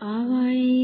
淡い。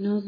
no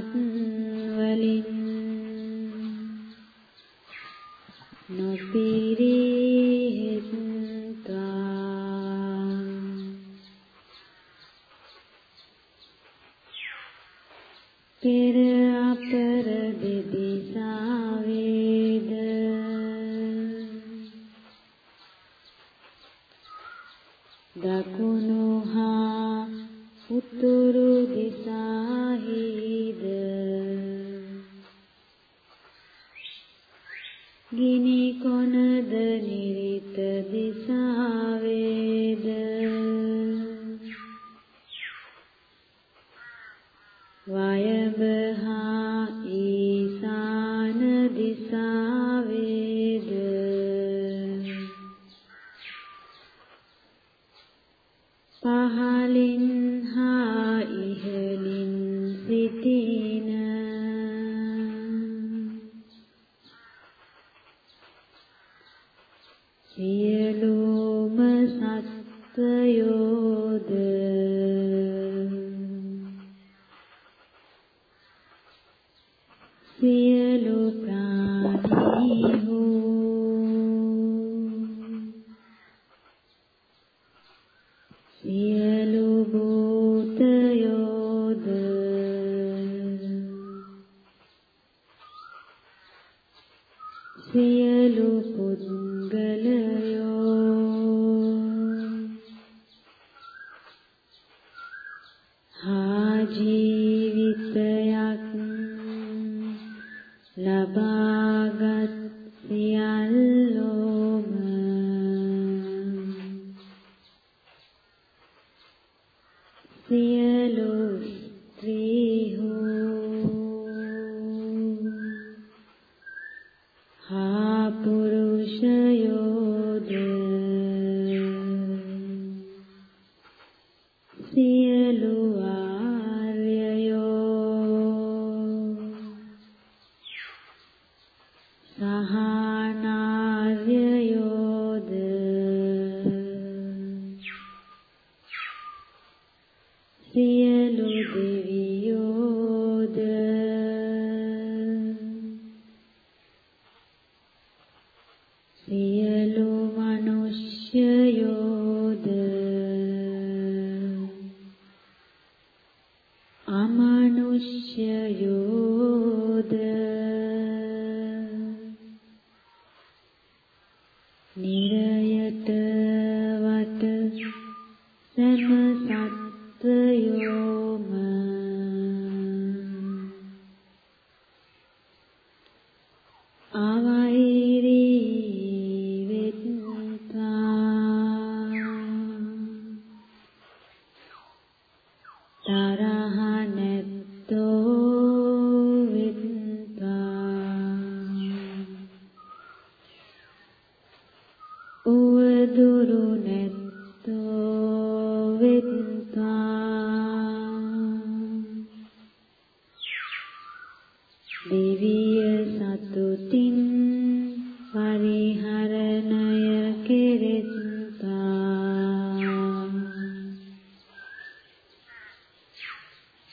mhm සියලු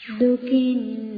දුකින්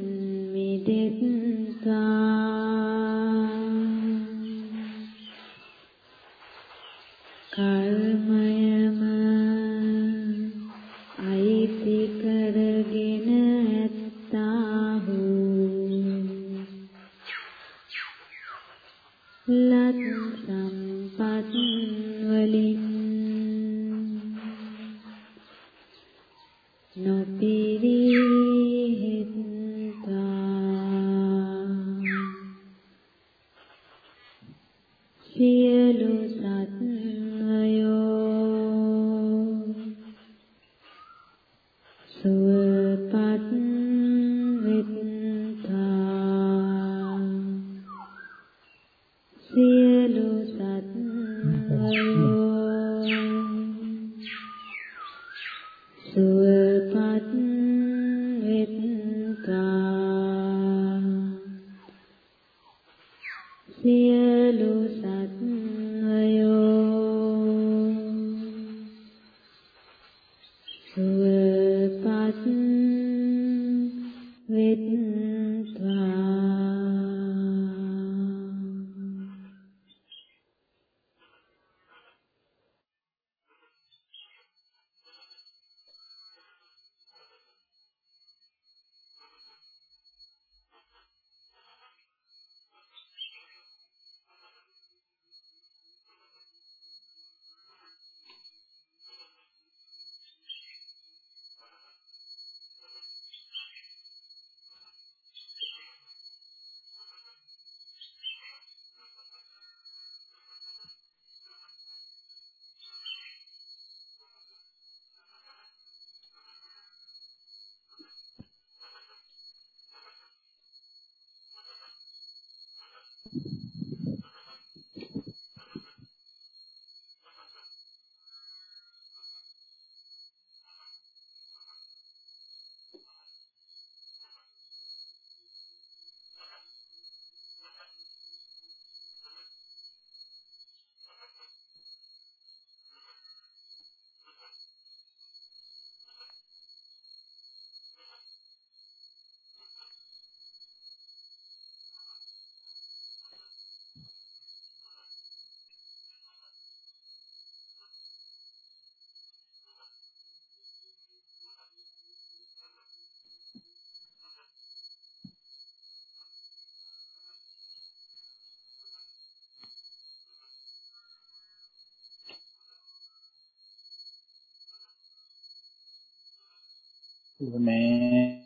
මේ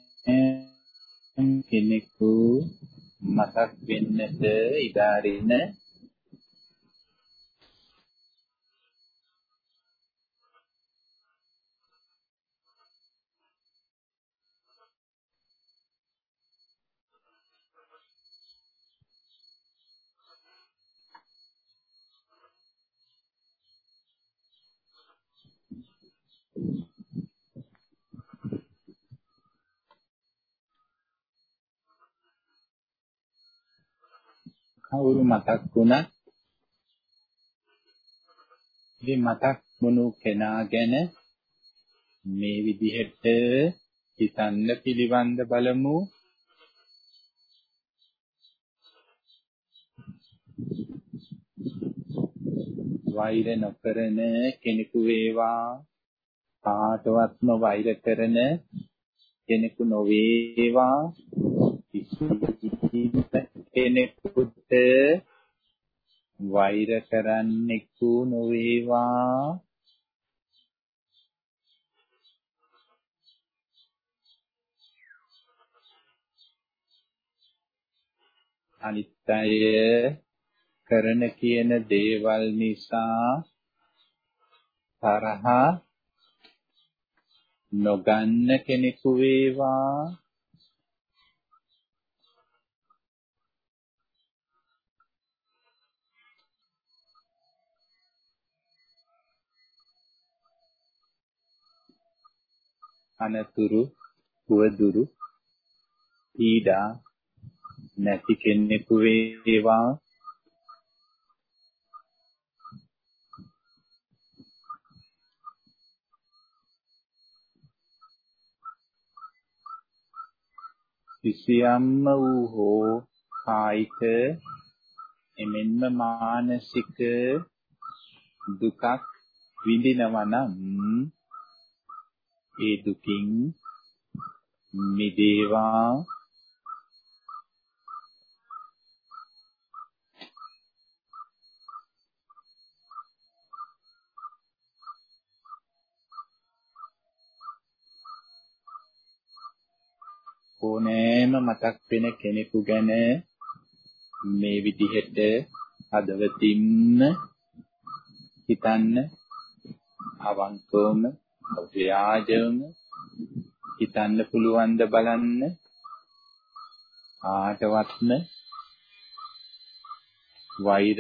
කෙනෙකු මතක් වෙන්නට ඉඩාරින මතක් වුණත් ඉතින් මතක් වුණු කෙනා ගැන මේ විදිහට හිතන්න පිළිවන්ද බලමු. වෛර නොකරන කෙනෙකු වේවා. කාටවත්ම වෛර කරන කෙනෙකු නොවේවා. කෙනෙකුට වෛර කරන්නෙකු නොවේවා. අනිත් අය කරන කියන දේවල් නිසා තරහ නොගන්න කෙනෙකු වේවා. අනතුරු පුවදුරු පීඩා නැති කෙනෙකු වේවා. කිසියම්ම වූ හෝ කායික එමෙන්ම මානසික දුකක් විඳිනවා නම් ඒ දුකින් මිදේවා. ඕනෑම මතක් වෙන කෙනෙකු ගැන මේ විදිහට හදවතින්ම හිතන්න අවංකවම ව්‍යාජවම හිතන්න පුළුවන් ද බලන්න. ආටවත්ම වෛර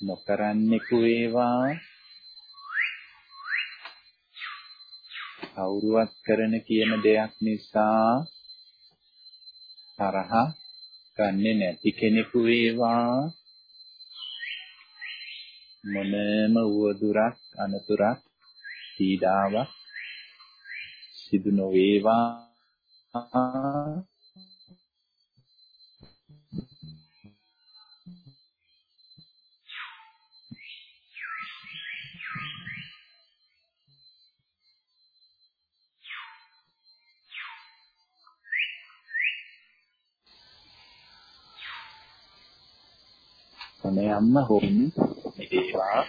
නොකරන්නෙකු වේවා. කවුරුවත් කරන කියන දෙයක් නිසා තරහ ගන්නෙ නැති කෙනෙකු වේවා. මොනම උවදුරක් අනතුරක් පීඩාවක් සිදු නොවේවා. සමයම්ම හොම් මේවා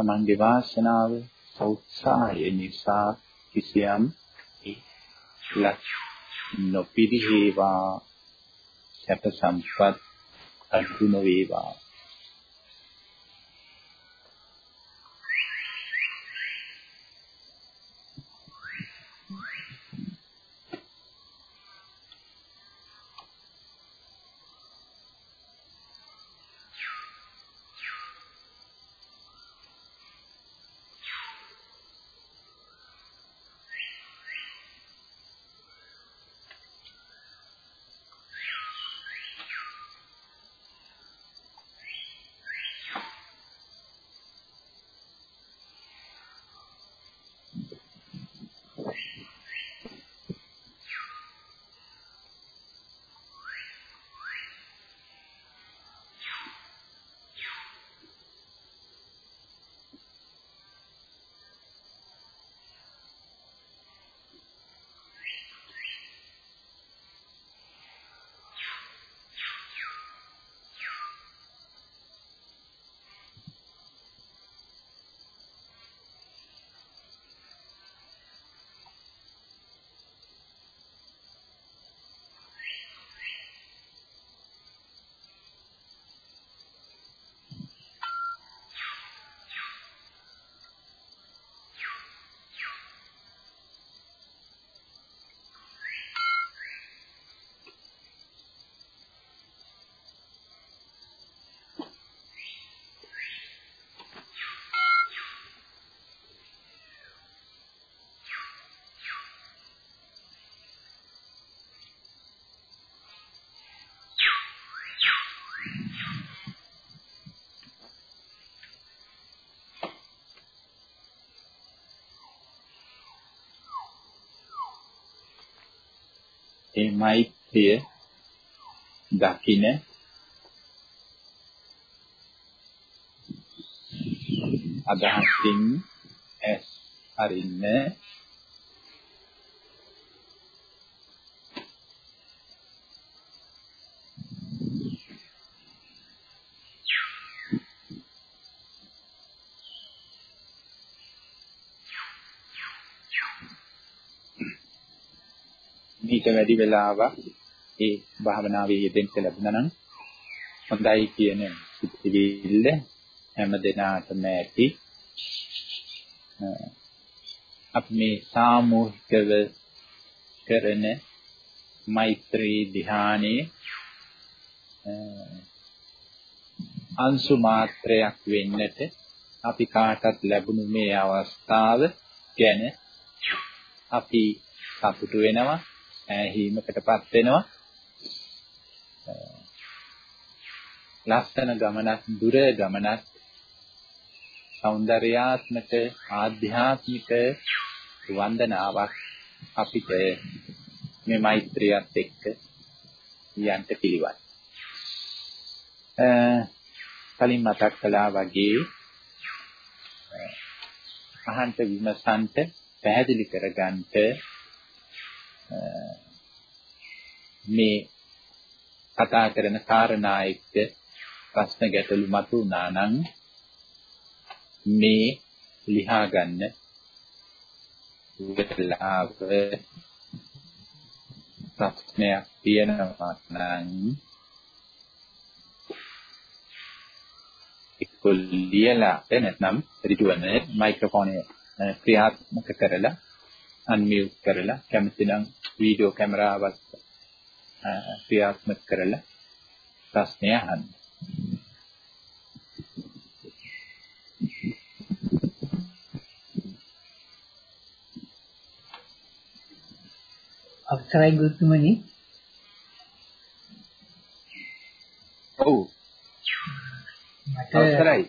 තමන්ගේ වාසනාව උත්සාහය නිසා කිසියම් ලක් නොපිරිහේවා. සැප සම්පත් අඩු නොවේවා ඒ මෛත්‍රිය දකින අදහසින් ඇස් අරින්න වැඩි වෙලාවක් ඒ භාවනාවේ යෙදෙන්න ලැබුණා නම් හොඳයි කියන සිතිවිල්ල හැම දිනාටම ඇති. අපි මේ සාමූහිකව කරන මෛත්‍රී ධ්‍යානයේ අංශු මාත්‍රයක් වෙන්නට අපි කාටත් ලැබුණු මේ අවස්ථාව ගැන අපි සතුටු වෙනවා. ඈහීමකටපත් වෙනවා. ලස්සන ගමනක් දුර ගමනක් సౌందర్యాත්මක ආධ්‍යාත්මික වන්දනාවක් අපිට මේ මෛත්‍රියත් එක්ක යන්න පිළිවන්. අ කලින් මතක් කළා වගේ අහන්ත විමසන්ත පැහැදිලි කරගන්නට මේ කතා කරන කාරණා එක්ක ප්‍රශ්න ගැටලු මතුවනා නම් මේ ලියා ගන්න වෙලාව ප්‍රශ්නයක් තියෙනවා නම් එක්ක ලියලා නැත්නම් රිටුවන මයික්‍රොෆෝනය ක්‍රියාත්මක කරලා අන්මියුට් කරලා කැමති නම් වීඩියෝ කැමරාවත් ක්‍රියාත්මක කරලා ප්‍රශ්නය අහන්න. අවසරයි ගුරුතුමනි. ඔව්. අවසරයි.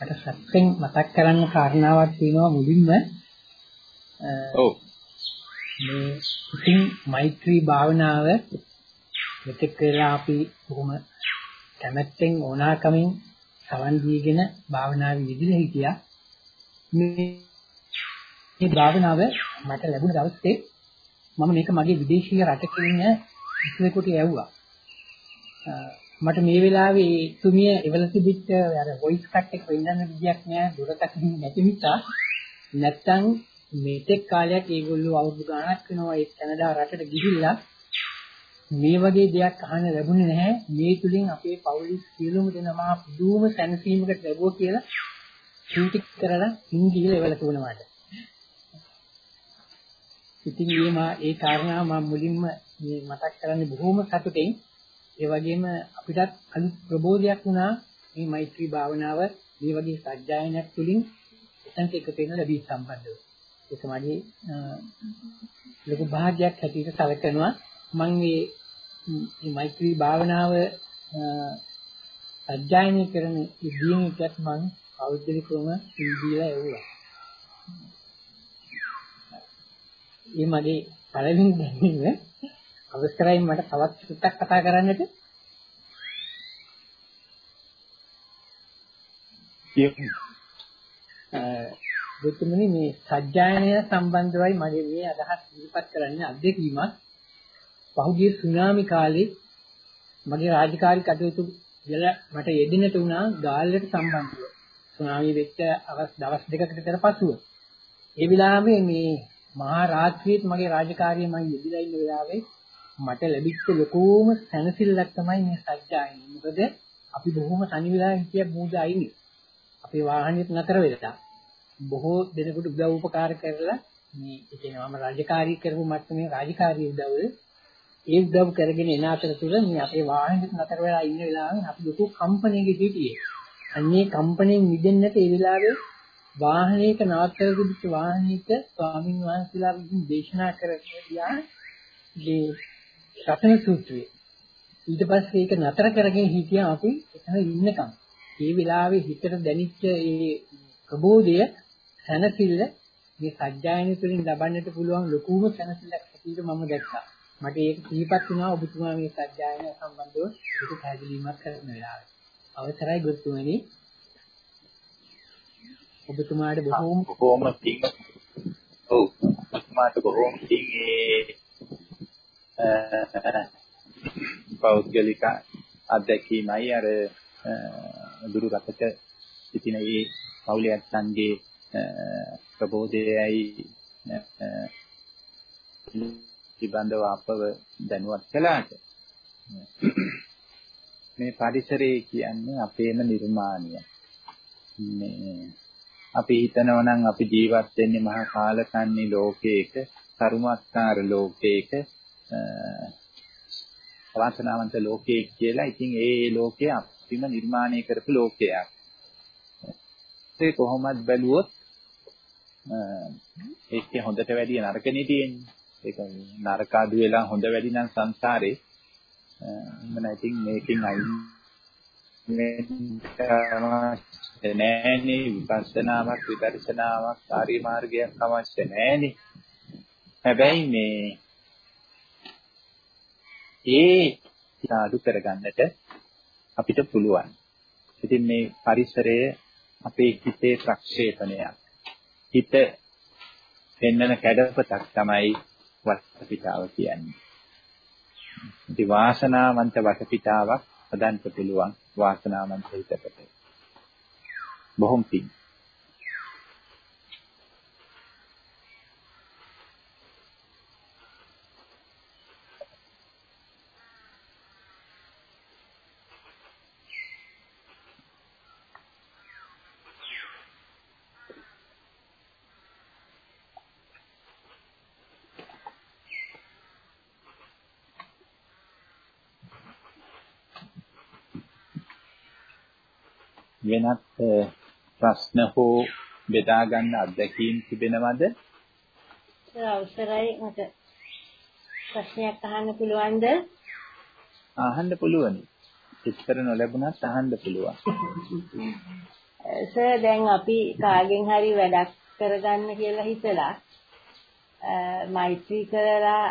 මට සත්‍යෙන් මතක් කරන්න කාරණාවක් තියෙනවා මුලින්ම. ඔව්. මේ ඉතින් මෛත්‍රී භාවනාව මෙතෙක් වෙලා අපි කොහොම කැමැත්තෙන් ඕනාකමින් සවන් දීගෙන භාවනාවේ යෙදিলা හිටියා. මේ මේ භාවනාව මට ලැබුණ දවසේ මම මේක මගේ විදේශීය රටක ඉන්න ඉස්සෙකට යවුවා. මට මේ වෙලාවේ තුමිය එවල තිබිච්ච අර වොයිස් කට් එක වෙන්නන විදියක් නෑ දුරකථන නැති නිසා නැත්තම් මේතෙක් කාලයක් ඒගොල්ලෝ අවුරුදු ගාණක් වෙනවා ඒ කැනඩා රටට ගිහිල්ලා. මේ වගේ දෙයක් අහන්න ලැබුණේ නැහැ. මේ තුලින් අපේ පවුලේ සියලුම දෙනා පුදුම සැනසීමකට ලැබුවා කියලා ෂූටි කරලා ඉංග්‍රීසි ලෙවල් තුනකට ඉතින් මේ මා ඒ කාරණා මම මුලින්ම මේ මතක් කරන්නේ බොහොම සතුටින්. ඒ වගේම අපිටත් අලුත් ප්‍රබෝධයක් වුණා මේ මෛත්‍රී භාවනාව. මේ වගේ සත්‍යයනයක් තුලින් එතනට එකතු වෙන ලැබී සම්බන්ධව. ඒක මගේ ලොකු භාග්යක් හැටියට සැලකනවා. මම මේ මෛත්‍රී භාවනාව අධ්‍යයනය කරන ඉදිරියටත් මම පෞද්ගලිකවම ඉඳීලා එවුවා. මේ මගේ පළවෙනි දැනීම අවස්ථරයි මට තවත් සුට්ටක් කතා කරන්නට. දෙතුමනි මේ සත්‍යයනය සම්බන්ධවයි මගේ මේ අදහස් ඉදිරිපත් කරන්නේ අත්දැකීමක්. පහුගිය සුනාමි කාලේ මගේ රාජකාරී කටයුතු වල මට යෙදෙන්නට වුණා ගාල්ලට සම්බන්ධව. සුනාමි වෙච්ච දවස් දෙකකට විතර පසුව. ඒ විලාමේ මේ මහා රාත්‍රියේත් මගේ රාජකාරිය මම යෙදিলা ඉන්න වෙලාවේ මට ලැබිච්ච ලොකෝම සැනසෙල්ලක් තමයි මේ සත්‍යයයි. මොකද අපි බොහොම තනි වෙලා හිටිය මූද අයිනේ. අපේ වාහනේත් නතර වෙලා. බොහෝ දෙනෙකුට උදව් උපකාර කරලා මේ කියනවා මම රාජකාරී කරපු මට්ටමේ රාජකාරී උදව් ඒ උදව් කරගෙන එන අතරතුර මේ අපේ වාහනේත් නතර වෙලා ඉන්න වෙලාවෙ අපි ලොකු කම්පැනියක හිටියේ. අන්නේ කම්පැනියෙන් මිදෙන්නට ඒ වෙලාවේ වාහනයක නවත්තලා තිබිච්ච වාහනයක ස්වාමින් වහන්සේලා විසින් දේශනා කරලා මේ රතන සූත්‍රය. ඊට පස්සේ ඒක නතර කරගෙන හිටියා අපි එතන ඉන්නකම්. ඒ වෙලාවේ හිතට දැනිච්ච ඒ ප්‍රබෝධය සැනසෙල්ල මේ සත්‍යයන තුළින් ලබන්නට පුළුවන් ලොකුම සැනසීමක් හැටියට මම දැක්කා. මට ඒක සිහිපත් වුණා ඔබතුමා මේ සත්‍යයන සම්බන්ධව ඒක පැහැදිලිමත් කරන වෙලාවට. අවසරයි ගුරුතුමනි. ඔබතුමාට බොහෝම බොහෝම පිං. ඔව්. ඔබතුමාට බොහෝම පිං ඒ පෞද්ගලික අත්දැකීමයි අර දුරු රටක සිටින ඒ පවුලේ අත්සන්ගේ ප්‍රබෝධයයි පිළිබඳව අපව දැනුවත් කළාට මේ පරිසරය කියන්නේ අපේම නිර්මාණය. මේ අපි හිතනවා නම් අපි ජීවත් වෙන්නේ මහා කාලකන්ණි ලෝකයක, කරුණාස්කාර ලෝකයක, වාසනාවන්ත ලෝකයක කියලා. ඉතින් ඒ ලෝකය අපිම නිර්මාණය කරපු ලෝකයක්. ඒ කොහොමද බැලුවොත් ඒකේ හොඳට වැඩි නරකනේ තියෙන්නේ. ඒක නරක අඩු වෙලා හොඳ වැඩි නම් සංසාරේ මම ඉතින් මේකෙන් අයින් නෑනේ විපස්සනාවක් විදර්ශනාවක් ආර්ය මාර්ගයක් අවශ්‍ය නෑනේ. හැබැයි මේ ඒ සාදු කරගන්නට අපිට පුළුවන්. ඉතින් මේ පරිසරය අපේ හිතේ ප්‍රක්ෂේපණයක්. හිත පෙන්වන කැඩපතක් තමයි වටපිටාව කියන්නේ. ඉතින් වාසනාවන්ත වටපිටාවක් හදන්න පුළුවන් වාසනාවන්ත හිතකට. බොහොම පිං. වෙනත් ප්‍රශ්න හෝ බෙදා ගන්න අත්දැකීම් තිබෙනවද? අවසරයි මට ප්‍රශ්නයක් අහන්න පුළුවන්ද? අහන්න පුළුවන්. උත්තර නොලැබුණත් අහන්න පුළුවන්. සර් දැන් අපි කාගෙන් හරි වැඩක් කරගන්න කියලා හිතලා මෛත්‍රී කරලා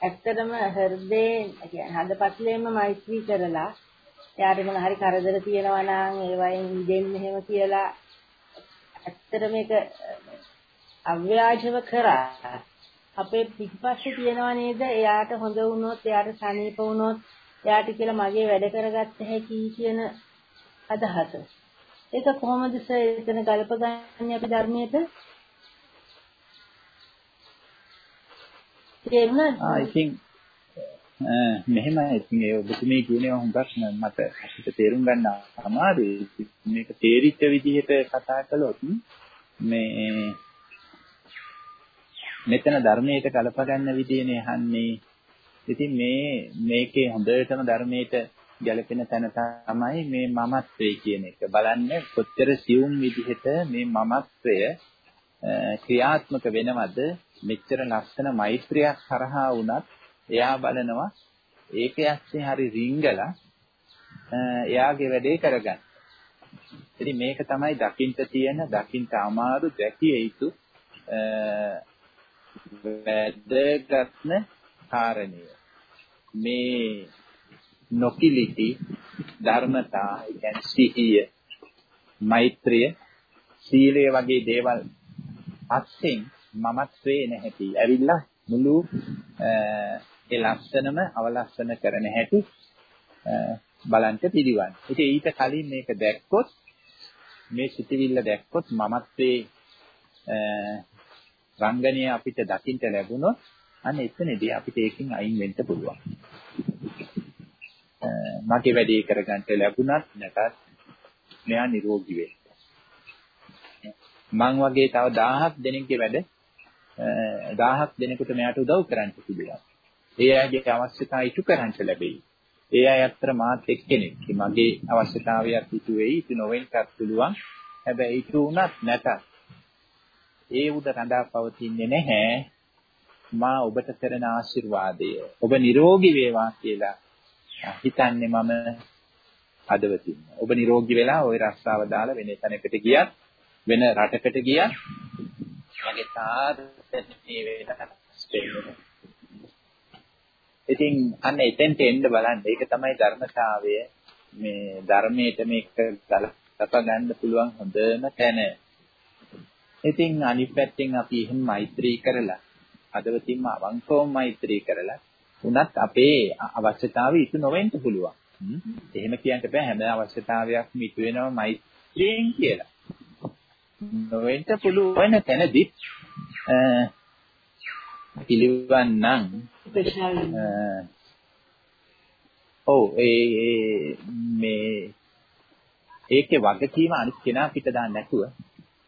ඇත්තටම හෘදේ කියන්නේ හදපත්ලේම මෛත්‍රී කරලා එයාට මොන හරි කරදර තියෙනවා නම් ඒවයින් දෙන්න එහෙම කියලා ඇත්තට මේක අව්‍යාජව කරා අපේ පිටිපස්සේ තියෙනවා නේද එයාට හොඳ වුණොත් එයාට සනීප වුණොත් එයාට කියලා මගේ වැඩ කරගත්ත හැකි කියන අදහස. ඒක කොහොමද සර් එතන ගලපගන්නේ අපි ධර්මයට? තේරුණාද? ආ ඉතින් මෙහෙමයි. ඉතින් ඒ ඔබතුමී කියනවා හුඟක් මට අපිට තේරුම් ගන්න අමාරුයි. මේක තේරිච්ච විදිහට කතා කළොත් මේ මෙතන ධර්මයට කලප ගන්න විදිහනේ අහන්නේ. ඉතින් මේ මේකේ හොඳටම ධර්මයට ගැලපෙන තැන තමයි මේ මමත්වය කියන එක. බලන්න කොච්චර සියුම් විදිහට මේ මමත්වය ක්‍රියාත්මක වෙනවද? මෙච්චර ලස්සන මෛත්‍රියක් කරහා වුණත් එයා බලනවා ඒක යස්සේ හරි රිංගලා එයාගේ වැඩේ කරගන්න. ඉතින් මේක තමයි දකින්න තියෙන දකින්න අමාරු දැකිය යුතු වැදගත්ම කාරණය. මේ නොකිලිටි ධර්මතා කියන්නේ සිහිය මෛත්‍රිය සීලය වගේ දේවල් අත්ෙන් මමත්වේ නැහැටි. ඇවිල්ලා මුළු ඒ ලස්සනම අවලස්සන කරන හැටි බලන්ට පිළිවන්. ඉතින් ඊට කලින් මේක දැක්කොත් මේ සිතිවිල්ල දැක්කොත් මමත්වේ රංගනය අපිට දකින්න ලැබුණොත් අන්න එතනදී අපිට ඒකෙන් අයින් වෙන්න පුළුවන්. මගේ වැඩේ කරගන්න ලැබුණත් නැතත් මෙයා නිරෝගී වෙන්න. මං වගේ තව 1000ක් දෙනෙක්ගේ වැඩ 1000ක් දෙනෙකුට මෙයාට උදව් කරන්න පුළුවන්. ඒ අයගේ අවශ්‍යතාව ඉටු කරන්න ලැබෙයි. ඒ අය අතර මාත් එක්කෙනෙක්. මගේ අවශ්‍යතාවයක් ඉටු වෙයි. ඉටු නොවෙන්නත් පුළුවන්. හැබැයි ඉටු වුණත් නැතත් ඒ උඩ රඳා පවතින්නේ නැහැ. මා ඔබට කරන ආශිර්වාදය. ඔබ නිරෝගී වේවා කියලා හිතන්නේ මම හදවතින්. ඔබ නිරෝගී වෙලා ওই රස්සාව දාලා වෙන තැනකට ගියත් වෙන රටකට ගියත් මගේ තාත්තේ වෙනස් වෙන්නේ. ඉතින් අන්න එතෙන්ට එන්න බලන්න. ඒක තමයි ධර්මතාවය. මේ ධර්මයට මේක ගලප ගන්න පුළුවන් හොඳම තැන. ඉතින් අනිත් පැත්තෙන් අපි එහෙම මෛත්‍රී කරලා අදවතින්ම අවංකවම මෛත්‍රී කරලා උනත් අපේ අවශ්‍යතාවය ඉටු නොවෙන්න පුළුවන්. එහෙම කියන්න බෑ හැම අවශ්‍යතාවයක්ම ඉටු වෙනවා මෛත්‍රියෙන් කියලා. නොවෙන්න පුළුවන් තැනදී පිළිවන් නම් ඔව් uh, oh, ඒ මේ ඒකේ වගකීම අනිත් කෙනා පිට දාන්න නැතුව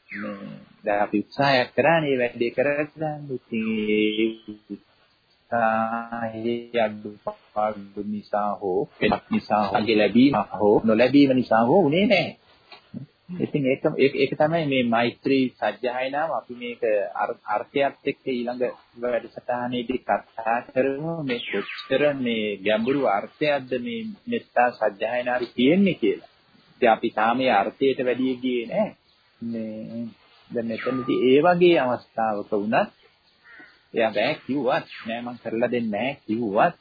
මේ දැන් අපි උත්සාහයක් කරානේ වැඩේ කරගන්න. ඉතින් ඒ අඩුපාඩු නිසා හෝ වෙනත් නිසා හෝ ලැබීම හෝ නොලැබීම නිසා හෝ උනේ නැහැ. ඉතින් ඒක ඒක තමයි මේ මෛත්‍රී සත්‍යයනාව අපි මේක අර්ථයත් එක්ක ඊළඟ වැඩසටහනේදී කතා කරමු මේ කොච්චර මේ ගැඹුරු අර්ථයක්ද මේ මෙත්තා සත්‍යයනාවේ තියෙන්නේ කියලා. ඉතින් අපි තාම මේ අර්ථයට වැඩි ගියේ නැහැ. මේ දැන් මෙතනදී ඒ වගේ අවස්ථාවක වුණත් එයා බෑ කිව්වත් නෑ මං කරලා දෙන්නේ නෑ කිව්වත්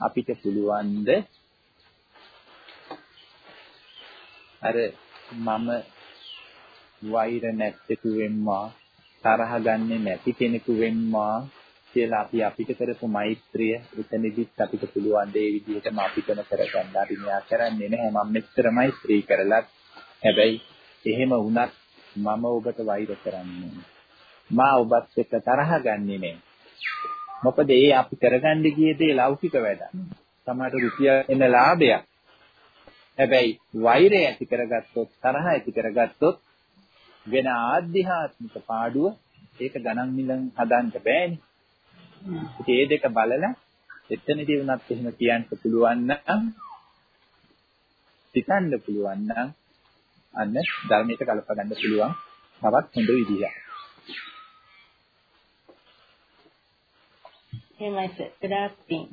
අපිට පුළුවන්ද අර මම වෛර නැත්තේතු වෙම්මා තරහ ගන්නෙ නැති කෙනෙකු වෙම්මා කියලා අපි අපිට කරපු මෛත්‍රිය එතනදිත් අපිට පුළුවන් දේ විදිහටම අපිටම කරගන්න. අපි මෙයා කරන්නේ නැහැ. මම මෙච්චර මෛත්‍රී කරලත් හැබැයි එහෙම වුණත් මම ඔබට වෛර කරන්නේ මා ඔබත් එක්ක තරහ ගන්නෙ නෑ මොකද ඒ අපි කරගන්න ගියේ දේ ලෞකික වැඩක්. සමහර රුපියල් එන ලාභයක්. හැබැයි වෛරය ඇති කරගත්තොත් තරහ ඇති කරගත්තොත් වෙන ආධ්‍යාත්මික පාඩුව ඒක ගණන් මිලන් හදන්න බෑනේ. ඒ දෙක බලලා එතනදී වුණත් එහෙම කියන්න පුළුවන් නම් හිතන්න පුළුවන් නම් අන්න ධර්මයට කලප ගන්න පුළුවන් තවත් හොඳ විදියක්. එහෙමයි සර්. ගොඩාක් පිං.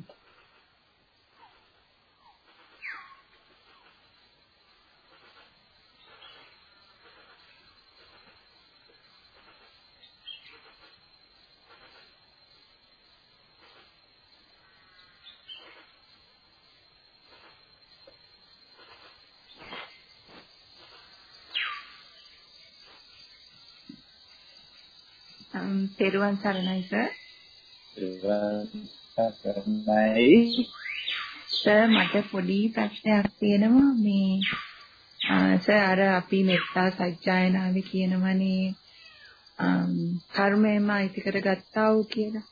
තෙරුවන් සරණයි සර්. සරණයි. සර් මට පොඩි ප්‍රශ්නයක් තියෙනවා මේ සර් අර අපි මෙත්තා සත්‍යයනාවේ කියනවනේ කර්මයම අයිති කරගත්තා වූ කියලා.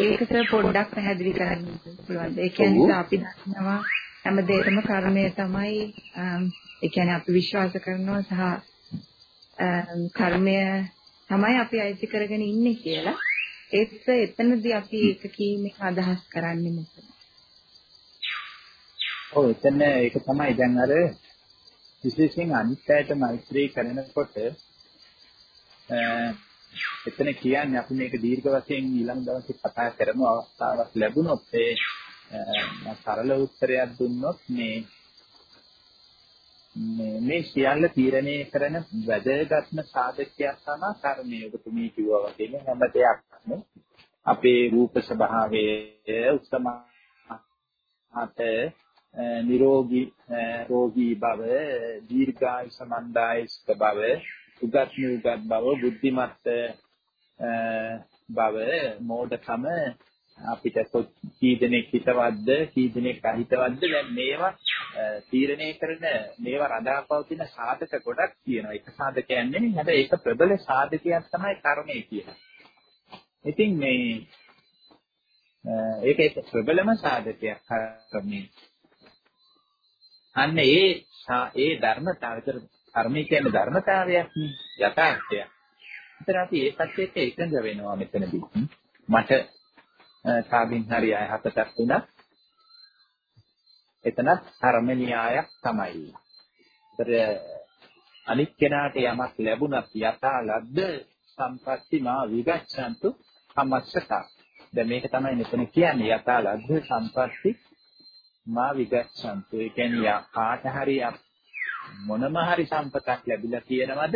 ඒක සර් පොඩ්ඩක් පැහැදිලි කරන්න පුළුවන්ද? ඒ කියන්නේ අපි දන්නවා හැම දෙයකම කර්මය තමයි ඒ කියන්නේ අපි විශ්වාස කරනවා සහ කර්මය තමයි අපි අයිති කරගෙන ඉන්නේ කියලා. ඒත් එතනදී අපි ඒක කීමෙන් අදහස් කරන්නේ මොකද? ඔව් එතන ඒක තමයි දැන් අර විශේෂයෙන් අනිත්‍යයට මෛත්‍රී කරනකොට එතන කියන්නේ අපි මේක දීර්ඝ වශයෙන් ඊළඟ දවසේ කතා කරමු අවස්ථාවක් ලැබුණොත් ඒ සරල උත්තරයක් දුන්නොත් මේ මේ සියල්ල තීරණය කරන වැදගත්ම සාධකයක් තමයි කර්මය. ඔබතුමී කිව්වා වගේම හැම දෙයක්ම අපේ රූප ස්වභාවය උත්තමහත නිරෝගී රෝගී බව දීර්ඝායුෂ මන්දායුෂ බව උගත් නුගත් බව බුද්ධිමත් බව මෝඩකම අපිට කී දෙනෙක් හිතවත්ද කී දෙනෙක් අහිතවත්ද දැන් මේවා තීරණය කරන මේවා රඳාපවතින සාධක ගොඩක් තියෙනවා එක සාධකයක් නෙමෙයි හැබැයි ඒක ප්‍රබල සාධකයක් තමයි කර්මය කියන්නේ. ඉතින් මේ ඒක ඒක ප්‍රබලම සාධකයක් කර්මය. අන්න ඒ ඒ ධර්මතාවතර කර්මය කියන්නේ ධර්මතාවයක් යථාර්ථයක්. ඒතර අපි ඒ පැත්තට එකඟ වෙනවා මෙතනදී. මට කාගෙන් හරි අයහපතක් වුණා එතනත් කර්ම න්‍යායක් තමයි. ඒතර අනිත් කෙනාට යමක් ලැබුණත් යථා ලද්ද සම්පatti මා විගච්ඡන්තු කමස්සක. දැන් මේක තමයි මෙතන කියන්නේ යථා ලද්ද සම්පatti මා විගච්ඡන්තු. ඒ කියන්නේ කාට හරි මොනම හරි සම්පතක් ලැබිලා තියෙනවද?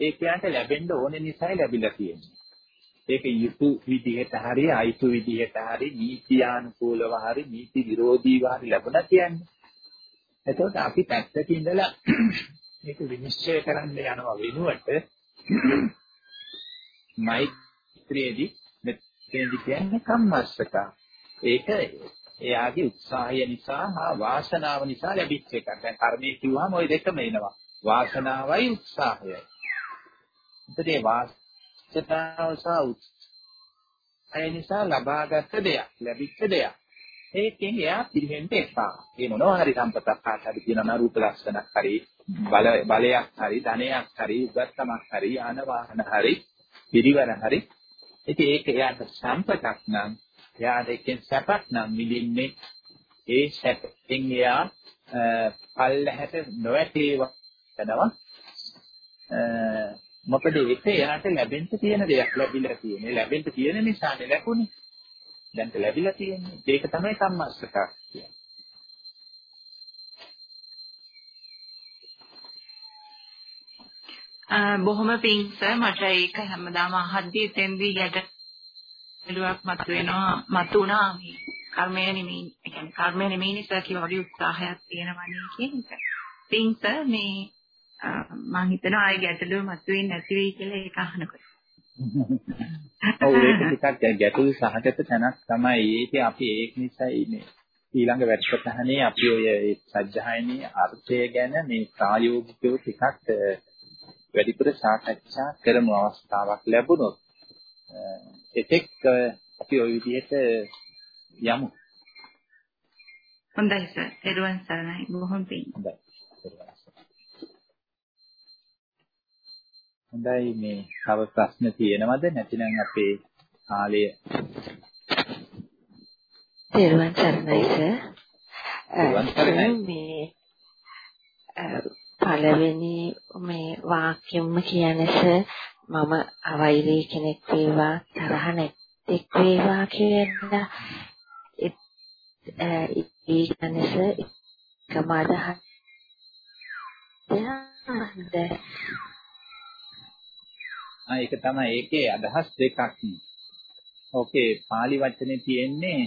ඒ කියන්ට ලැබෙන්න ඕනේ නිසායි ලැබිලා තියෙන්නේ. ඒක යුතු විදිහට හරි අයිතු විදිහට හරි නීතියානුකූලව හරි නීති විරෝධීව හරි ලැබුණා කියන්නේ. එතකොට අපි පැත්තක ඉඳලා මේක විනිශ්චය කරන්න යනවා වෙනුවට මෛත්‍රියේදී මෙතෙන්දි කියන්නේ කම්මස්සක. ඒක එයාගේ උත්සාහය නිසා හා වාසනාව නිසා ලැබිච්ච එකක්. දැන් කර්මය කිව්වම ওই දෙකම එනවා. වාසනාවයි උත්සාහයයි. එතකොට මේ වාසනාව සහ උත්සාහය නිසා ලබාගත් දෙයක්, ලැබිච්ච දෙයක්. ඒකෙන් එයා පිළිහෙන්න එපා. ඒ මොනවා හරි සම්පතක් හරි කියනවා රූප ලක්ෂණක් හරි බල බලයක් හරි ධනයක් හරි උගත්කමක් හරි ආන වාහන හරි පිරිවර හරි ඉතින් ඒක එයාට සම්පතක් නම් එයාට එකෙන් සැපක් නම් මිදින්නේ ඒ සැපෙන් එයා පල්ලහැට නොවැටේවා කරනවා මොකද ඒක එයාට ලැබෙන්න තියෙන දෙයක් ලැබිලා තියෙන්නේ. ලැබෙන්න තියෙන නිසානේ ලැබුණේ. දැන් ලැබිලා තියෙන්නේ. ඒක තමයි සම්මස්සක කියන්නේ. බොහොම පිංස. මට ඒක හැමදාම අහද්දී එතෙන්දී ගැටලුවක් මතුවෙනවා මතුණා මේ කර්මය නෙමෙයි. ඒ කියන්නේ කර්මය නෙමෙයි නිසා කිය වගේ උත්සාහයක් තියෙනවනේ කියන එක. පිංස මේ මම හිතනවා ආයේ ගැටලුව මතුවෙන්නේ නැති වෙයි කියලා ඒක අහනකොට. ඔව් ඒක ටිකක් ගැටලු සහගත තැනක් තමයි. ඒක අපි ඒක නිසායි මේ ඊළඟ වැඩසටහනේ අපි ඔය සත්‍යයනේ අර්ථය ගැන මේ ප්‍රායෝගිකව ටිකක් වැඩිපුර සාකච්ඡා කරමු අවස්ථාවක් ලැබුණොත් එතෙක් අපි ওই විදිහට යමු. හොඳයි සර්. ඊරුවන් සරණයි. බොහොම පිං. හොඳයි. හොඳයි මේ තව ප්‍රශ්න තියෙනවද? නැතිනම් අපේ කාලය ඊරුවන් සරණයි සර්. මේ පළවෙනි මේ වාක්‍යෙම කියනස මම අවෛරී කෙනෙක් වේවා තරහ නැත්තෙක් වේවා කියලා ඒ කියනස එකම අදහස් ඒක තමයි ඒකේ අදහස් දෙකක්. ඕකේ pāli වචනේ තියෙන්නේ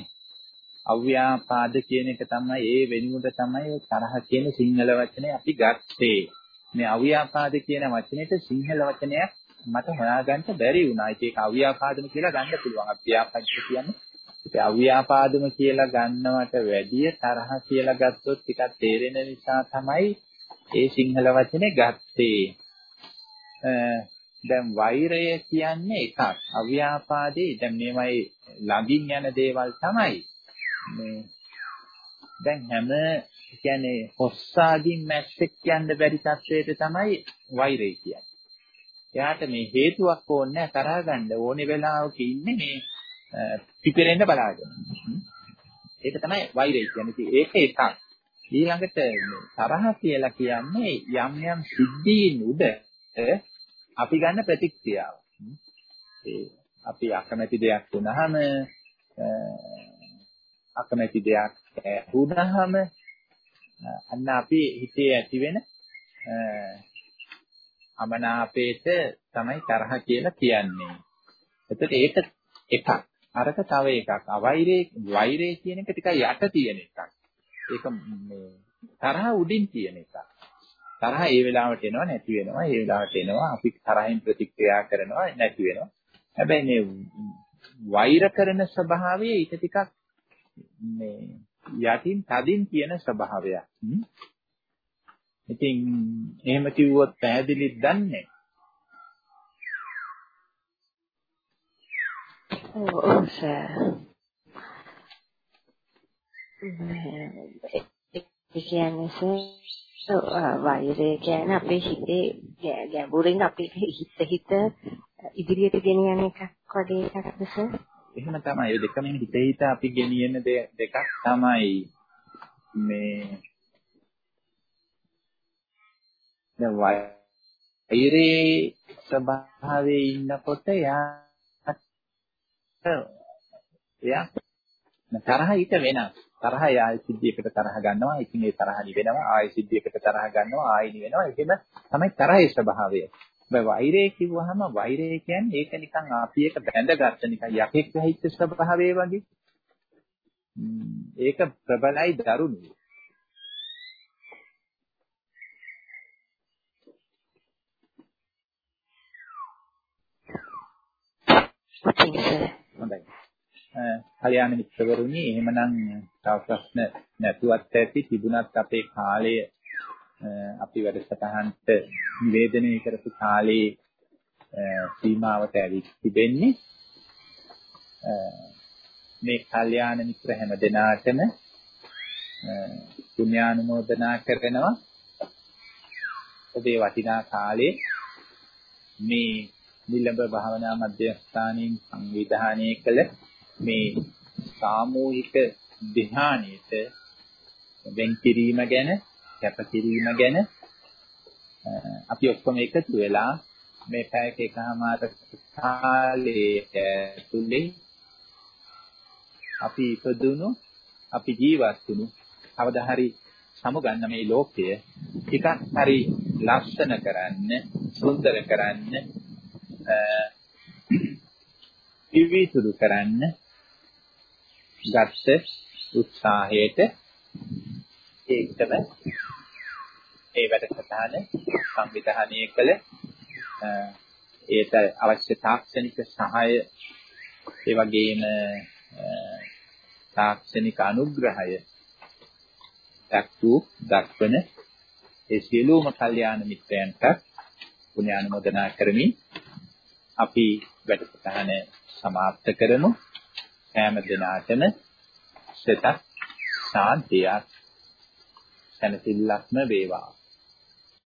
අව්‍යාපාද කියන එක තමයි ඒ වෙනුවට තමයි තරහ කියන සිංහල වචනේ අපි ගත්තේ. මේ අව්‍යාපාද කියන වචනේට සිංහල වචනයක් මට හොයාගන්න බැරි වුණා. ඒක අව්‍යාපාදම කියලා ගන්න පුළුවන්. අව්‍යාපාද කියන්නේ ඒක අව්‍යාපාදම කියලා ගන්නවට වැඩිය තරහ කියලා ගත්තොත් ටිකක් තේරෙන නිසා තමයි ඒ සිංහල වචනේ ගත්තේ. දැන් වෛරය කියන්නේ එකක්. අව්‍යාපාදේ දැන් මේවයි ළඟින් යන දේවල් තමයි. මේ දැන් හැම කියන්නේ හොස්සාගින් මැස්සෙක් කියන්න බැරි තත්වයට තමයි වෛරය කියන්නේ. එයාට මේ හේතුවක් ඕනේ තරහ ගන්න ඕනේ වෙලාවක ඉන්නේ මේ පිපිරෙන්න බලාගෙන. ඒක තමයි වෛරය කියන්නේ. ඒක එකක්. ඊළඟට තරහ කියලා කියන්නේ යම් යම් සිද්ධීන් උඩ අපි ගන්න ප්‍රතික්‍රියාව. ඒ අපි අකමැති දෙයක් වුණාම අකමැති දෙයක් වුණාම අන්න අපි හිතේ ඇති වෙන අමනාපේට තමයි තරහ කියලා කියන්නේ. එතකොට ඒක එකක්. අරක තව එකක්. අවෛරේ වෛරේ කියන එක ටිකක් යට තියෙන එකක්. ඒක මේ තරහ උඩින් තියෙන එකක්. තරහ ඒ වෙලාවට එනවා නැති වෙනවා. ඒ වෙලාවට එනවා අපි තරහින් ප්‍රතික්‍රියා කරනවා නැති වෙනවා. හැබැයි මේ වෛර කරන ස්වභාවය ඊට ටිකක් මේ යටින් තදින් තියෙන ස්වභාවයක්. ඉතින් එහෙම කිව්වොත් පැහැදිලිද දන්නේ? ඔව් සර්. ඒ කියන්නේ Uh, වෛරය කියන්නේ අපේ හිතේ ගැඹුරින් අපේ හිත හිත uh, ඉදිරියට ගෙනියන එකක් වගේ එකක්ද සර්? එහෙම තමයි. ඒ දෙකම හිත හිත අපි ගෙනියන දෙකක් තමයි මේ දැන් වෛරේ ස්වභාවයේ ඉන්නකොට යා එයා තරහ ඊට වෙනස්. තරහ ආය සිද්ධියකට තරහ ගන්නවා. ඉතින් ඒ තරහ නිවෙනවා. ආය සිද්ධියකට තරහ ගන්නවා. ආය නිවෙනවා. ඒකෙම තමයි තරහේ ස්වභාවය. මේ වෛරය කිව්වහම වෛරය කියන්නේ ඒක නිකන් අපි එක බැඳගත්ත නිකන් යකෙක් වෙහිච්ච ස්වභාවය වගේ. ඒක ප්‍රබලයි දරුණුයි. හොඳයි. කල්‍යාණ මිත්‍රවරුනි එහෙමනම් තව ප්‍රශ්න නැතුවත් ඇති තිබුණත් අපේ කාලය අපි වැඩසටහනට නිවේදනය කරපු කාලේ සීමාවට ඇවිත් තිබෙන්නේ මේ කල්යාණ මිත්‍ර හැම දෙනාටම පුණ්‍යානුමෝදනා කරනවා. ඔබේ වටිනා කාලේ මේ නිලඹ භාවනා මධ්‍යස්ථානයෙන් සංවිධානය කළ මේ සාමූහික ධ්‍යානයේට වෙන් කිරීම ගැන කැපකිරීම ගැන අපි ඔක්කොම එකතු වෙලා මේ පැයක එකමාර කාලයේ තුලින් අපි ඉපදුණු අපි ජීවත් වුණු කවදා හරි සමුගන්න මේ ලෝකය ටිකක් හරි ලස්සන කරන්න සුන්දර කරන්න පිවිතුරු කරන්න ගත්ත උත්සාහයට ඒකම ඒ වැඩසටහන සංවිධානය කළ ඒට අවශ්‍ය තාක්ෂණික සහාය ඒ වගේම තාක්ෂණික අනුග්‍රහය දක්වූ දක්වන ඒ සියලුම කල්යාණ මිත්‍රයන්ට පුණ්‍යානුමෝදනා කරමින් අපි වැඩසටහන සමාප්ත කරමු. හැම දිනාටම සිතක් ශාන්තියක් සැනසෙල්ලක්ම වේවා.